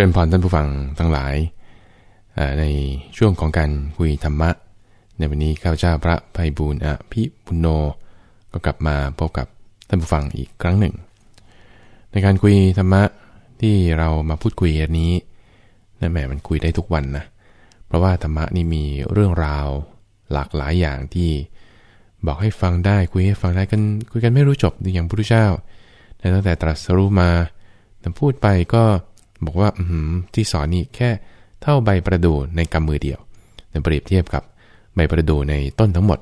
ชิญพรท่านผู้ฟังทั้งหลาย ในช่วงของการคุยธรรมะ ในวันนี้ข้าพเจ้าพระภัยบูรณ์อภิบุญโน ก็กลับมาพบกับท่านผู้ฟังอีกครั้งหนึ่ง ในการคุยธรรมะที่เรามาพูดคุยอันนี้นั่นแหมมันคุยได้ทุกวันนะ เพราะว่าธรรมะนี่มีเรื่องราวหลากหลายอย่างที่บอกให้ฟังได้คุยให้ฟังได้กันคุยกันไม่รู้จบอย่างพระพุทธเจ้าตั้งแต่ตรัสรู้มาแต่พูดไปก็ บอกว่าอืที่สอนนี่แค่เท่าใบประดู่ในกำมือเดียวเปรียบเทียบกับใบประดู่ในต้นทั้งหมด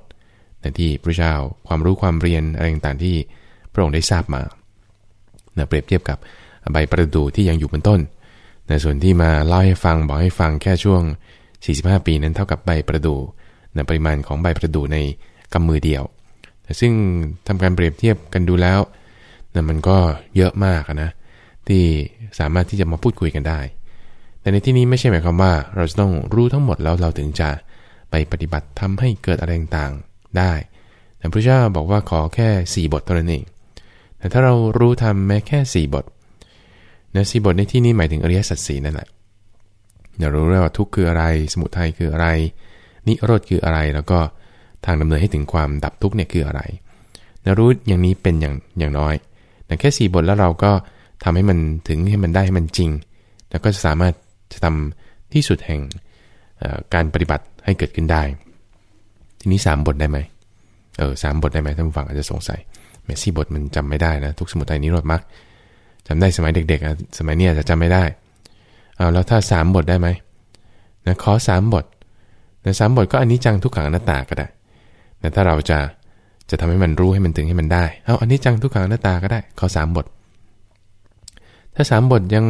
ในที่พระเจ้าความรู้ความเรียนอะไรต่างๆที่พระองค์ได้ทราบมาเปรียบเทียบกับใบประดู่ที่ยังอยู่บนต้นในส่วนที่มาเล่าให้ฟังบอกให้ฟังแค่ช่วง 45 ปีนั้นเท่ากับใบประดู่ในปริมาณของใบประดู่ในกำมือเดียว ซึ่งทำการเปรียบเทียบกันดูแล้วนะมันก็เยอะมากนะ ที่สามารถที่จะมาพูดคุยกันได้ แต่ในที่นี้ไม่ใช่หมายความว่า เราจะต้องรู้ทั้งหมดแล้วเราถึงจะไปปฏิบัติทำให้เกิดอะไรต่างๆได้แต่พระเจ้าบอกว่าขอแค่ 4 บทเท่านั้นเอง แต่ถ้าเรารู้ทำแม้แค่ 4 บทนะสบทในที่นี้หมายถึงอริยสัจสีนั่นแหละเรารู้แล้วว่าทุกข์คืออะไร สมุทัยคืออะไร นิโรธคืออะไร แล้วก็ทางดำเนินให้ถึงความดับทุกข์เนี่ยคืออะไรนะรู้อย่างนี้เป็นอย่างอย่างน้อยแต่แค่ 4 บทแล้วเราก็ ทำให้มันถึงให้มันได้ให้มันจริง แล้วก็จะสามารถจะทำที่สุดแห่งการปฏิบัติให้เกิดขึ้นได้ ทีนี้ 3 บทได้ไหมเออสบทได้ไหมท่านผู้ฟังอาจจะสงสัยแมสซี่บทมันจำไม่ได้นะทุกสมุทัยนิโรธมรรคจำได้สมัยเด็กๆ สมัยนี้อาจจะจำไม่ได้เอาแล้วถ้า 3 บทได้ไหมนะขอ 3 บทนะสบทก็อันนี้จังทุกขังอนัตตาก็ได้แต่ถ้าเราจะจะทำให้มันรู้ให้มันถึงให้มันได้ เอาอันนี้จังทุกขังอนัตตาก็ได้ ขอ 3 บท ถ้าสามบทยัง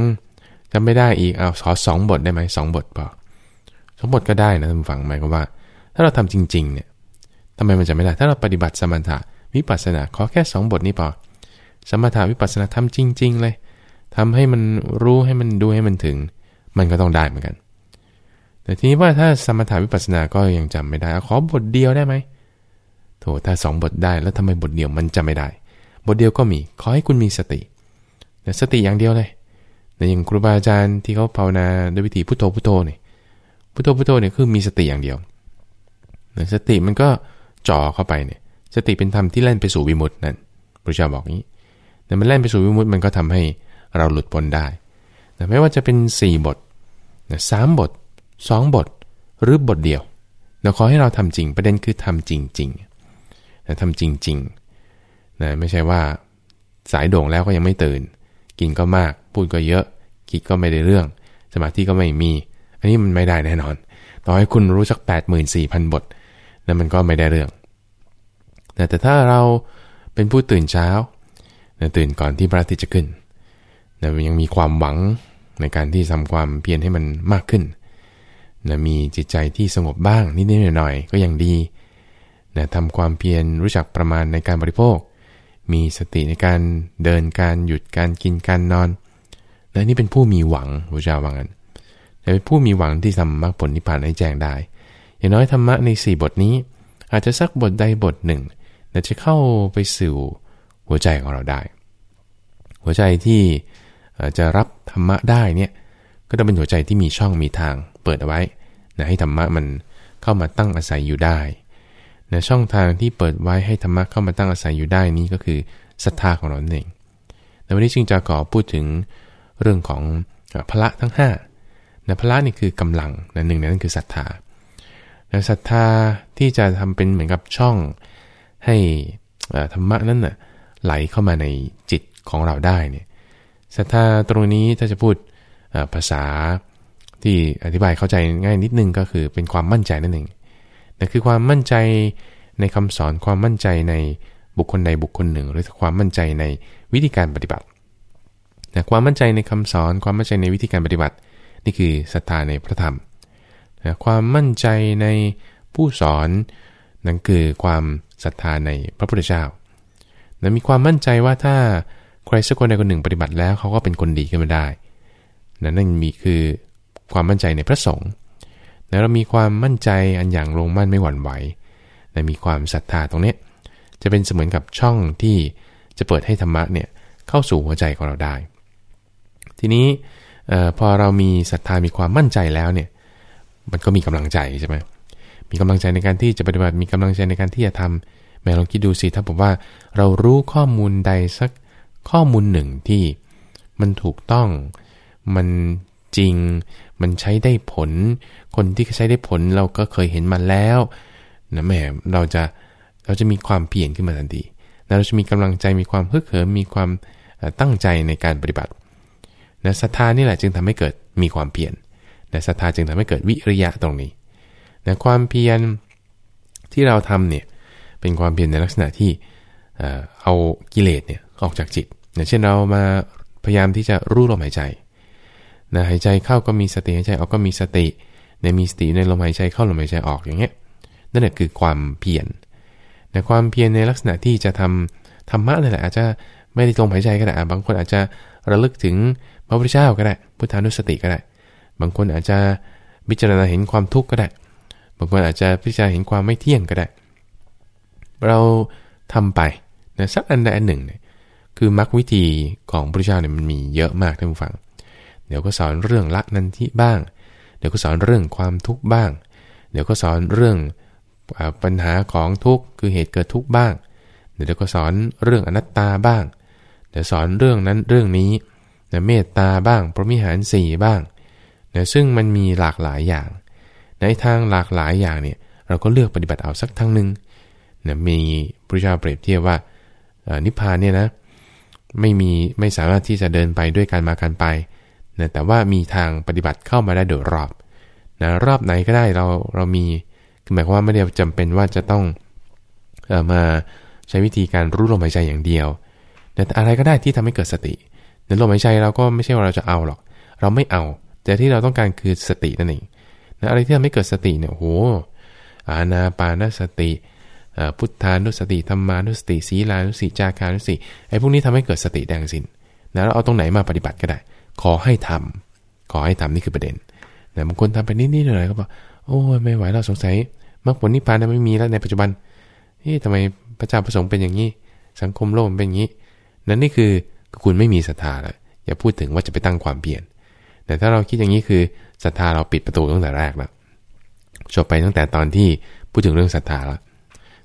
จำไม่ได้อีกเอาขอสองบทได้ไหมสองบทพอสองบทก็ได้นะท่านฟังหมายความว่า ถ้าเราทำจริงๆเนี่ยทำไมมันจะไม่ได้ ถ้าเราปฏิบัติสมถะวิปัสสนาขอแค่สองบทนี้พอสมถะวิปัสสนาทำจริง ๆ เลยทำให้มันรู้ให้มันดูให้มันถึง มันก็ต้องได้เหมือนกัน แต่ทีนี้ว่าถ้าสมถะวิปัสสนาก็ยังจำไม่ได้ขอบทเดียวได้ไหมโถถ้าสองบทได้แล้วทำไมบทเดียวมันจะไม่ได้ บทเดียวก็มี ขอให้คุณมีสติ สติอย่างเดียวเลยแต่อย่างครูบาอาจารย์ที่เขาภาวนาด้วยวิธีพุทโธพุทโธเนี่ยพุทโธพุทโธเนี่ยคือมีสติอย่างเดียวแต่สติมันก็จ่อเข้าไปเนี่ย สติเป็นธรรมที่เล่นไปสู่วิมุตตินั่นพระเจ้าบอกนี้แต่มันเล่นไปสู่วิมุตติมันก็ทำให้เราหลุดพ้นได้แต่ไม่ว่าจะเป็น 4 บทนะสามบท 2 บท หรือบทเดียวเราขอให้เราทำจริง ประเด็นคือทำจริงๆนะทำจริงๆนะไม่ใช่ว่าสายโด่งแล้วก็ยังไม่ตื่น กินก็มาก พูดก็เยอะ คิดก็ไม่ได้เรื่อง สมาธิก็ไม่มี อันนี้มันไม่ได้แน่นอน ต่อให้คุณรู้สัก 8 4 0 0 0 บทนั่นมันก็ไม่ได้เรื่อง แต่ถ้าเราเป็นผู้ตื่นเช้าตื่นก่อนที่พระอาทิตย์จะขึ้นนะยังมีความหวังในการที่ทำความเพียรให้มันมากขึ้นนะมีจิตใจที่สงบบ้างนิดๆหน่อยๆก็ยังดีนะทำความเพียรรู้จักประมาณในการบริโภค มีสติในการเดินการหยุดการกินการนอน และนี่เป็นผู้มีหวังพระเจ้าว่างั้น แต่เป็นผู้มีหวังที่ทำมรรคผลนิพพานให้แจ้งได้ อย่างน้อยธรรมะใน 4 บทนี้ อาจจะสักบทใดบทหนึ่งแต่จะเข้าไปสู่หัวใจของเราได้ หัวใจที่จะรับธรรมะได้เนี่ยก็ต้องเป็นหัวใจที่มีช่องมีทางเปิดเอาไว้นะให้ธรรมะมันเข้ามาตั้งอาศัยอยู่ได้ นะช่องทางที่เปิดไว้ให้ธรรมะเข้ามาตั้งอาศัยอยู่ได้นี้ก็คือศรัทธาของเราเองในวันนี้จึงจะขอพูดถึงเรื่องของพละทั้ง5นะพละนี่คือกำลังนะหนึ่งนั้นคือศรัทธานะศรัทธาที่จะทำเป็นเหมือนกับช่องให้ธรรมะนั้นนะ่ะไหลเข้ามาในจิตของเราได้เนี่ยศรัทธาตรงนี้ถ้าจะพูดภาษาที่อธิบายเข้าใจง่ายนิดนึงก็คือเป็นความมั่นใจนั่นเอง นั่นคือความมั่นใจในคำสอนความมั่นใจในบุคคลใดบุคคลหนึ่ง หรือความมั่นใจในวิธีการปฏิบัติแต่ความมั่นใจในคำสอนความมั่นใจในวิธีการปฏิบัติ นี่คือศรัทธาในพระธรรมแต่ความมั่นใจในผู้สอนนั่นคือความศรัทธาในพระพุทธเจ้าและมีความมั่นใจว่าถ้าใครสักคนใดคนหนึ่งปฏิบัติแล้วเขาก็เป็นคนดีขึ้นมาได้ นั่นมีคือความมั่นใจในพระสงฆ์ นะเรามีความมั่นใจอันอย่างลงมั่นไม่หวั่นไหวนะมีความศรัทธาตรงนี้จะเป็นเสมือนกับช่องที่จะเปิดให้ธรรมะเนี่ยเข้าสู่หัวใจของเราได้ ทีนี้พอเรามีศรัทธามีความมั่นใจแล้วเนี่ยมันก็มีกำลังใจใช่ไหมมีกำลังใจในการที่จะปฏิบัติมีกำลังใจในการที่จะทำแม่ลองคิดดูสิถ้าผมว่าเรารู้ข้อมูลใดสักข้อมูลหนึ่งที่มันถูกต้องมันจริง มันใช้ได้ผล คนที่ใช้ได้ผลเราก็เคยเห็นมาแล้วนะแม่เราจะเราจะมีความเปลี่ยนขึ้นมาทันทีเราจะมีกำลังใจมีความฮึกเหิมมีความตั้งใจในการปฏิบัตินะศรัทธานี่แหละจึงทำให้เกิดมีความเปลี่ยนนะศรัทธาจึงทำให้เกิดวิริยะตรงนี้นะความเพียรที่เราทำเนี่ยเป็นความเพียรในลักษณะที่เอากิเลสเนี่ยออกจากจิตนะเช่นเรามาพยายามที่จะรู้ลมหายใจ นะหายใจเข้าก็มีสติหายใจออกก็มีสติในมีสติในลมหายใจเข้าลมหายใจออกอย่างเงี้ยนั่นแหละคือความเพียรแต่ความเพียรในลักษณะที่จะทำธรรมะนั่นแหละอาจจะไม่ได้ลมหายใจก็ได้บางคนอาจจะระลึกถึงพระพุทธเจ้าก็ได้ พุทธานุสติก็ได้ บางคนอาจจะพิจารณาเห็นความทุกข์ก็ได้ บางคนอาจจะพิจารณาเห็นความไม่เที่ยงก็ได้ เราทำไปนะสักอันใดอันหนึ่งเนี่ยคือมรรควิธีของพระพุทธเจ้าเนี่ยมันมีเยอะมากท่านผู้ฟัง เดี๋ยวก็สอนเรื่องละนันทิบ้าง เดี๋ยวก็สอนเรื่องความทุกข์บ้าง เดี๋ยวก็สอนเรื่องปัญหาของทุกข์คือเหตุเกิดทุกข์บ้าง เดี๋ยวก็สอนเรื่องอนัตตาบ้าง เดี๋ยวสอนเรื่องนั้นเรื่องนี้นะเมตตาบ้างพรหมิหารสี่บ้างนะซึ่งมันมีหลากหลายอย่าง ในทางหลากหลายอย่างเนี่ยเราก็เลือกปฏิบัติเอาสักทั้งหนึ่งนะมีพระเจ้าเปรียบเทียบว่านิพพานเนี่ยนะไม่มีไม่สามารถที่จะเดินไปด้วยการมาการไป นะแต่ว่ามีทางปฏิบัติเข้ามาได้โดยรอบนะรอบไหนก็ได้เราเรามีคือหมายความว่าไม่ได้จำเป็นว่าจะต้องออมาใช้วิธีการรู้ลมหายใจอย่างเดียวแต่อะไรก็ได้ที่ทำให้เกิดสติในลมหายใจเราก็ไม่ใช่ว่าเราจะเอาหรอก เราไม่เอา แต่ที่เราต้องการคือสตินั่นเองนะอะไรที่ทำให้เกิดสติเนี่ยโหอาณาปานสติพุทธานุสติธรรมานุสติ ศีลานุสติจาคานุสติไอ้พวกนี้ทำให้เกิดสติแดงสินนะเราเอาตรงไหนมาปฏิบัติก็ได้ ขอให้ทำขอให้ทำนี่คือประเด็นนะบางคนทำไปนิดๆหน่อยๆก็บอกโอ้ยไม่ไหวเราสงสัยมรรคผลนิพพานไม่มีแล้วในปัจจุบันเฮ้ยทำไมพระเจ้าประสงค์เป็นอย่างนี้ สังคมโลกมันเป็นอย่างนี้ นั่นนี่คือคุณไม่มีศรัทธาแล้วอย่าพูดถึงว่าจะไปตั้งความเปลี่ยน แต่ถ้าเราคิดอย่างนี้คือศรัทธาเราปิดประตูตั้งแต่แรกแล้วจบไปตั้งแต่ตอนที่พูดถึงเรื่องศรัทธาแล้ว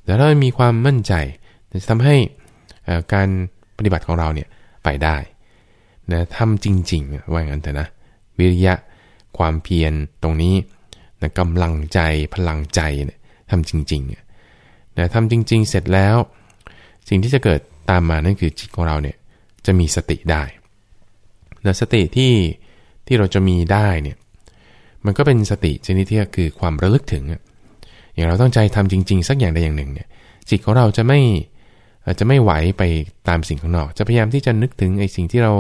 แต่ถ้ามีความมั่นใจจะทำให้การปฏิบัติของเราเนี่ยไปได้ นะทำจริงๆ ว่างั้นเถอะนะ วิริยะความเพียรตรงนี้นะกำลังใจพลังใจเนี่ยทำจริงๆนะทำจริง ๆ เสร็จแล้ว สิ่งที่จะเกิดตามมานั่นคือจิตของเราเนี่ยจะมีสติได้นะสติที่ที่เราจะมีได้เนี่ยมันก็เป็นสติชนิดที่คือความระลึกถึง อย่างเราต้องใจทำจริง ๆ สักอย่างใดอย่างหนึ่งเนี่ยจิตของเราจะไม่ อาจจะไม่ไหวไปตามสิ่งข้างนอก จะพยายามที่จะนึกถึงไอ้สิ่งที่เรา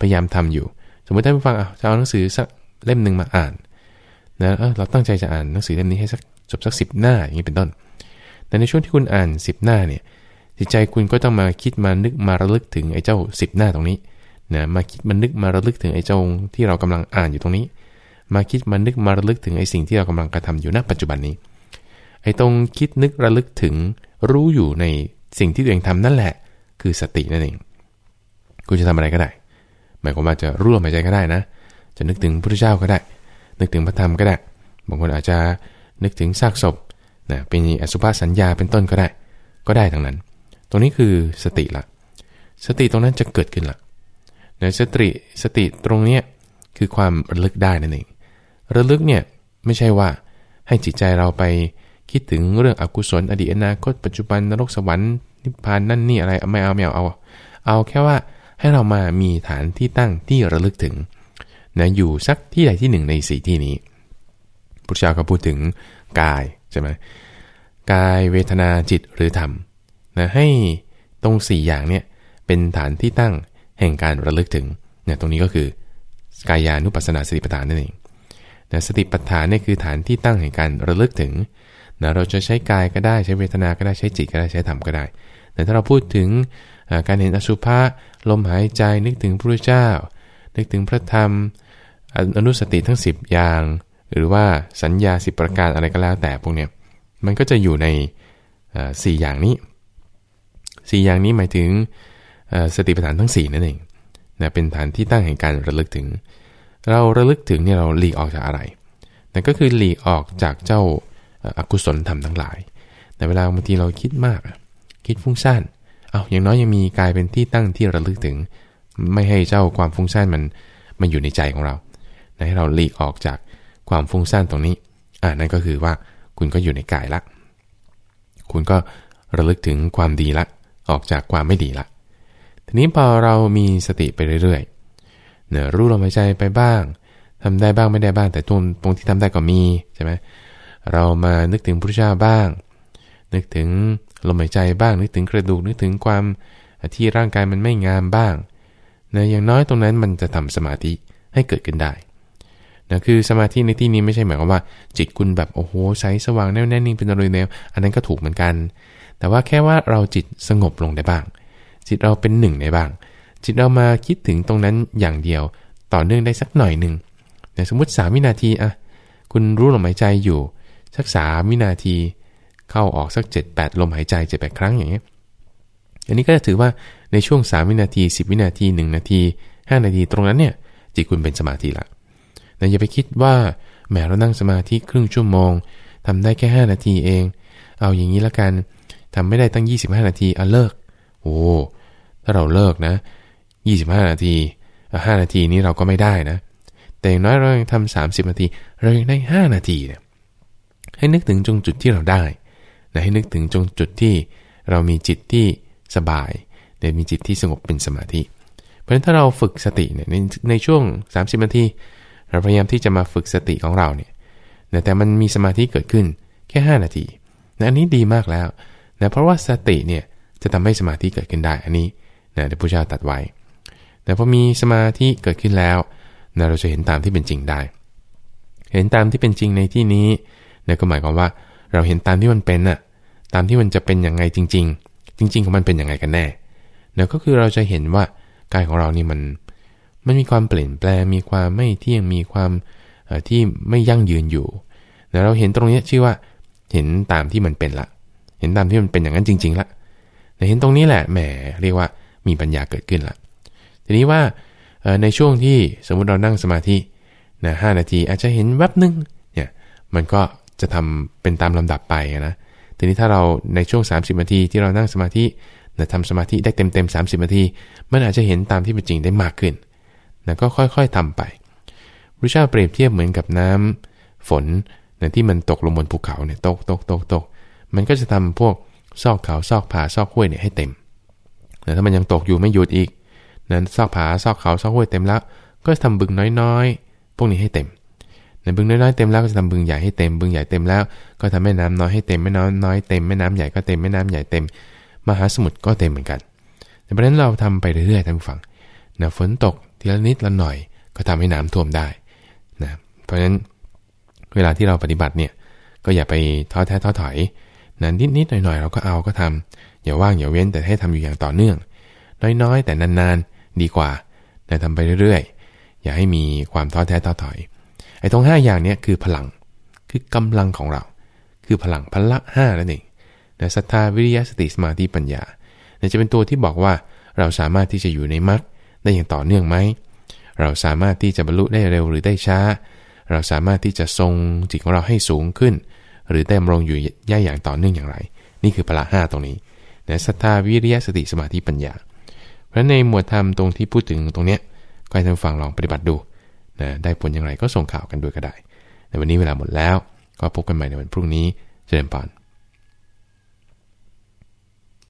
พยายามทำอยู่ สมมติท่านผู้ฟังจะเอาหนังสือสักเล่มหนึ่งมาอ่านนะเเราตั้งใจจะอ่านหนังสือเล่มนี้ให้สักจบสักสิบหน้าอย่างนี้เป็นต้น แต่ในช่วงที่คุณอ่านสิบหน้าเนี่ยจิตใจคุณก็ต้องมาคิดมานึกมาระลึกถึงไอ้เจ้าสิบหน้าตรงนี้นะมาคิดมานึกมาระลึกถึงไอ้เจ้าที่เรากำลังอ่านอยู่ตรงนี้ มาคิดมานึกมาระลึกถึงไอ้สิ่งที่เรากำลังกระทำอยู่ณปัจจุบันนี้ ไอ้ตรงคิดนึกระลึกถึงรู้อยู่ใน สิ่งที่ตัวเองทำนั่นแหละ คือสตินั่นเอง คุณจะทำอะไรก็ได้ หมายความว่าจะรู้ลมหายใจก็ได้นะ จะนึกถึงพระเจ้าก็ได้ นึกถึงพระธรรมก็ได้ บางคนอาจจะนึกถึงซากศพนะเป็นอสุภาษสัญญาเป็นต้นก็ได้ ก็ได้ทั้งนั้น ตรงนี้คือสติละ สติตรงนั้นจะเกิดขึ้นละในสติสติตรงนี้คือความระลึกได้นั่นเอง ระลึกเนี่ยไม่ใช่ว่าให้จิตใจเราไป คิดถึงเรื่องอกุศลอดีตอนาคตปัจจุบันนรกสวรรค์นิพพานนั่นนี่อะไรไม่เอาไม่เอาเอา เอาแค่ว่าให้เรามามีฐานที่ตั้งที่ระลึกถึงนะอยู่สักที่ใดที่หนึ่งในสี่ที่นี้พุทธเจ้าก็พูดถึงกายใช่ไหมกายเวทนาจิตหรือธรรมนะให้ตรงสี่อย่างเนี่ยเป็นฐานที่ตั้งแห่งการระลึกถึงเนี่ยตรงนี้ก็คือกายานุปัสสนาสติปัฏฐานนั่นเองนะสติปัฏฐานนี่คือฐานที่ตั้งแห่งการระลึกถึง นะเราจะใช้กายก็ได้ใช้เวทนาก็ได้ใช้จิตก็ได้ใช้ธรรมก็ได้ แต่ถ้าเราพูดถึงการเห็นอสุภะลมหายใจนึกถึงพระเจ้า นึกถึงพระธรรมอนุสติทั้ง 10 อย่าง หรือว่าสัญญาสิประการอะไรก็แล้วแต่พวกเนี้ยมันก็จะอยู่ในสี่อย่างนี้สี่อย่างนี้หมายถึงสติปัฏฐานทั้ง 4 นั่นเองนะเป็นฐานที่ตั้งแห่งการระลึกถึง เราระลึกถึงเนี่ยเราหลีกออกจากอะไรนั่นก็คือหลีกออกจากเจ้า อกุศลธรรมทั้งหลาย แต่เวลาบางทีเราคิดมาก คิดฟุ้งซ่านเอาอย่างน้อยยังมีกายเป็นที่ตั้งที่ระลึกถึง ไม่ให้เจ้าความฟุ้งซ่านมันมันอยู่ในใจของเราให้เราหลีกออกจากความฟุ้งซ่านตรงนี้ อ่านั่นก็คือว่าคุณก็อยู่ในกายละ คุณก็ระลึกถึงความดีละ ออกจากความไม่ดีละ ทีนี้พอเรามีสติไปเรื่อยๆเนี่ยรู้ลมหายใจไปบ้างทำได้บ้างไม่ได้บ้างแต่ตรงตรงที่ทำได้ก็มีใช่ไหม เรามานึกถึงพระเจ้าบ้าง นึกถึงลมหายใจบ้าง นึกถึงกระดูก นึกถึงความที่ร่างกายมันไม่งามบ้างเนี่ยอย่างน้อยตรงนั้นมันจะทำสมาธิให้เกิดขึ้นได้นะคือสมาธิในที่นี้ไม่ใช่หมายความว่า จิตคุณแบบโอ้โหใสสว่างแน่วแน่นิ่งเป็นอะไรแนวอันนั้นก็ถูกเหมือนกัน แต่ว่าแค่ว่าเราจิตสงบลงได้บ้าง จิตเราเป็นหนึ่งได้บ้าง จิตเรามาคิดถึงตรงนั้นอย่างเดียว ต่อเนื่องได้สักหน่อยหนึ่งแต่สมมติ 3 วินาทีอะคุณรู้ลมหายใจอยู่ สักสามวินาที เข้าออกสัก 7 8 ลมหายใจ7 8ครั้งอย่างเงี้ยอันนี้ก็จะถือว่าในช่วง 3 วินาที 10 วินาที 1 นาที 5 นาทีตรงนั้นเนี่ยจิตคุณเป็นสมาธิละแต่อย่าไปคิดว่าแหมเรานั่งสมาธิครึ่งชั่วโมงทำได้แค่ 5 นาทีเอง เอาอย่างนี้ละกันทำไม่ได้ตั้ง 25 นาทีเอาเลิก โอ้ถ้าเราเลิกนะ 25 นาที5นาทีนี้เราก็ไม่ได้นะ แต่อย่างน้อยเรายังทำ30 นาที เรายังได้ 5 นาทีเนี่ย ให้นึกถึงจงจุดที่เราได้นะให้นึกถึงจงจุดที่เรามีจิตที่สบายเดมีจิตที่สงบเป็นสมาธิ เพราะฉะนั้นถ้าเราฝึกสติเนี่ยในในช่วง 30นาทีเราพยายามที่จะมาฝึกสติของเราเนี่ยแต่มันมีสมาธิเกิดขึ้นแค่ 5 นาทีนะอันนี้ดีมากแล้วนะเพราะว่าสติเนี่ยจะทำให้สมาธิเกิดขึ้นได้ อันนี้นะเดี๋ยวพระเจ้าตัดไว้แต่พอมีสมาธิเกิดขึ้นแล้วนะเราจะเห็นตามที่เป็นจริงได้ เห็นตามที่เป็นจริงในที่นี้ นะก็หมายความว่าเราเห็นตามที่มันเป็นน่ะตามที่มันจะเป็นอย่างไงจริง ๆ จริง ๆ ของมันเป็นอย่างไงกันแน่เนี่ยก็คือเราจะเห็นว่ากายของเรานี่มันมันมีความเปลี่ยนแปลงมีความไม่เที่ยงมีความที่ไม่ยั่งยืนอยู่แต่เราเห็นตรงนี้ชื่อว่า เห็นตามที่มันเป็นละ เห็นตามที่มันเป็นอย่างนั้นจริง ๆละแต่เห็นตรงนี้แหละแหมเรียกว่ามีปัญญาเกิดขึ้นละทีนี้ว่าในช่วงที่สมมุติเรานั่งสมาธินะหนาทีอาจจะเห็นแวบหนึ่งเนี่ยมันก็ จะทำเป็นตามลำดับไปนะทีนี้ถ้าเราในช่วง 30นาทีที่เรานั่งสมาธินะทำสมาธิได้เต็มๆ30นาที มันอาจจะเห็นตามที่เป็นจริงได้มากขึ้นนะก็ค่อยๆทำไปพระเจ้าเปรียบเทียบเหมือนกับน้ำฝนนะที่มันตกลงบนภูเขาเนี่ยตกตกตกตกมันก็จะทำพวกซอกเขาซอกผาซอกห้วยเนี่ยให้เต็มแต่ถ้ามันยังตกอยู่ไม่หยุดอีกนั้นซอกผาซอกเขาซอกห้วยเต็มแล้ว ก็จะทำบึงน้อยๆ พวกนี้ให้เต็ม บึงน้อยๆเต็มแล้วก็จะทำบึงใหญ่ให้เต็มบึงใหญ่เต็มแล้ว ก็ทำแม่น้ำน้อยให้เต็มแม่น้ำน้อยเต็มแม่น้ำใหญ่ก็เต็มแม่น้ำใหญ่เต็ม มหาสมุทรก็เต็มเหมือนกันเพราะนั้นเราทำไปเรื่อยๆท่านผู้ฟังนะฝนตกทีละนิดละหน่อย ก็ทำให้น้ำท่วมได้นะเพราะฉะนั้นเวลาที่เราปฏิบัติเนี่ยก็อย่าไปท้อแท้ท้อถอยนะนิดนิดหน่อยหน่อยเราก็เอาก็ทำอย่าว่างอย่าเว้นแต่ให้ทำอยู่อย่างต่อเนื่อง น้อยๆ แต่นานๆดีกว่าแต่ทำไปเรื่อยๆ อย่าให้มีความท้อแท้ท้อถอย ไอ้ตรงห้าอย่างเนี้ยคือพลัง คือกำลังของเรา คือพลังพละห้านั่นเองแต่ศรัทธาวิริยะสติสมาธิปัญญาจะเป็นตัวที่บอกว่าเราสามารถที่จะอยู่ในมรรคได้อย่างต่อเนื่องไหม เราสามารถที่จะบรรลุได้เร็วหรือได้ช้า เราสามารถที่จะทรงจิตของเราให้สูงขึ้น หรือได้มรงอยู่ย่าอย่างต่อเนื่องอย่างไร นี่คือพละห้าตรงนี้นะศรัทธาวิริยะสติสมาธิปัญญา เพราะในหมวดธรรมตรงที่พูดถึงตรงเนี้ยก็ให้ท่านฟังลองปฏิบัติดู นะได้ผลอย่างไรก็ส่งข่าวกันด้วยก็ได้ ในวันนี้เวลาหมดแล้ว ก็พบกันใหม่ในวันพรุ่งนี้เจริญปาน